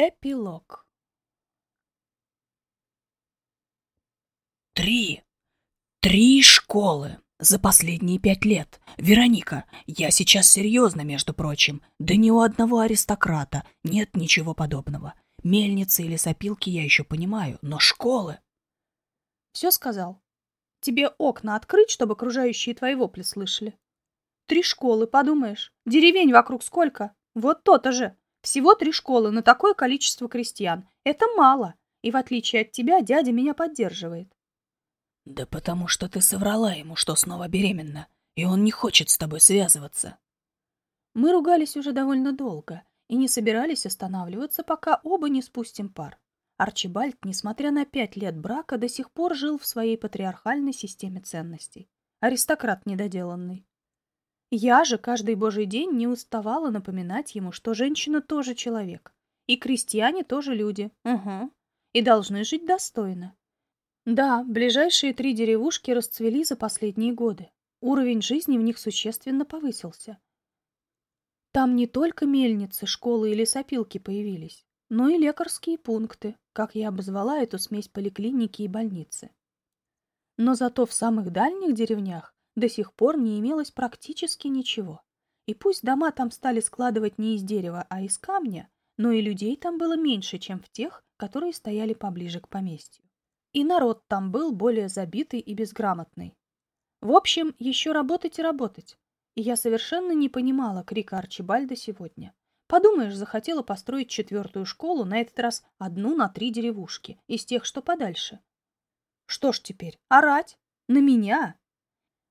Эпилог Три! Три школы за последние пять лет. Вероника, я сейчас серьезно, между прочим. Да ни у одного аристократа нет ничего подобного. Мельницы или сопилки я еще понимаю, но школы... Все сказал. Тебе окна открыть, чтобы окружающие твои вопли слышали. Три школы, подумаешь. Деревень вокруг сколько? Вот то-то же. Всего три школы на такое количество крестьян. Это мало. И в отличие от тебя, дядя меня поддерживает. Да потому что ты соврала ему, что снова беременна, и он не хочет с тобой связываться. Мы ругались уже довольно долго и не собирались останавливаться, пока оба не спустим пар. Арчибальд, несмотря на пять лет брака, до сих пор жил в своей патриархальной системе ценностей. Аристократ недоделанный. Я же каждый божий день не уставала напоминать ему, что женщина тоже человек. И крестьяне тоже люди. Угу. И должны жить достойно. Да, ближайшие три деревушки расцвели за последние годы. Уровень жизни в них существенно повысился. Там не только мельницы, школы или сопилки появились, но и лекарские пункты, как я обозвала эту смесь поликлиники и больницы. Но зато в самых дальних деревнях до сих пор не имелось практически ничего. И пусть дома там стали складывать не из дерева, а из камня, но и людей там было меньше, чем в тех, которые стояли поближе к поместью. И народ там был более забитый и безграмотный. В общем, еще работать и работать. И я совершенно не понимала крика Арчибальда сегодня. Подумаешь, захотела построить четвертую школу, на этот раз одну на три деревушки, из тех, что подальше. Что ж теперь, орать? На меня?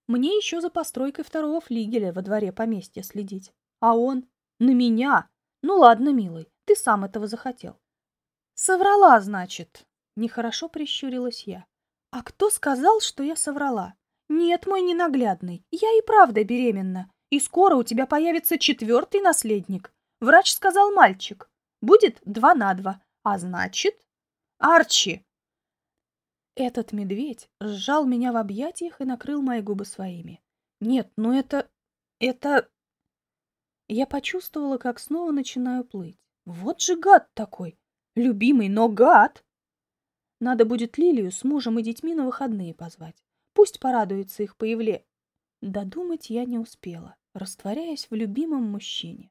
Мне еще за постройкой второго флигеля во дворе поместья следить. А он? На меня? Ну ладно, милый, ты сам этого захотел. Соврала, значит. Нехорошо прищурилась я. А кто сказал, что я соврала? Нет, мой ненаглядный, я и правда беременна. И скоро у тебя появится четвертый наследник. Врач сказал мальчик. Будет два на два. А значит... Арчи! Этот медведь сжал меня в объятиях и накрыл мои губы своими. Нет, ну это... это... Я почувствовала, как снова начинаю плыть. Вот же гад такой! Любимый, но гад! Надо будет Лилию с мужем и детьми на выходные позвать. Пусть порадуется их появле. Додумать я не успела, растворяясь в любимом мужчине.